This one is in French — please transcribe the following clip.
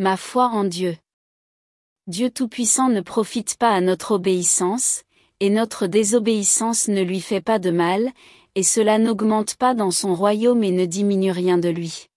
Ma foi en Dieu. Dieu Tout-Puissant ne profite pas à notre obéissance, et notre désobéissance ne lui fait pas de mal, et cela n'augmente pas dans son royaume et ne diminue rien de lui.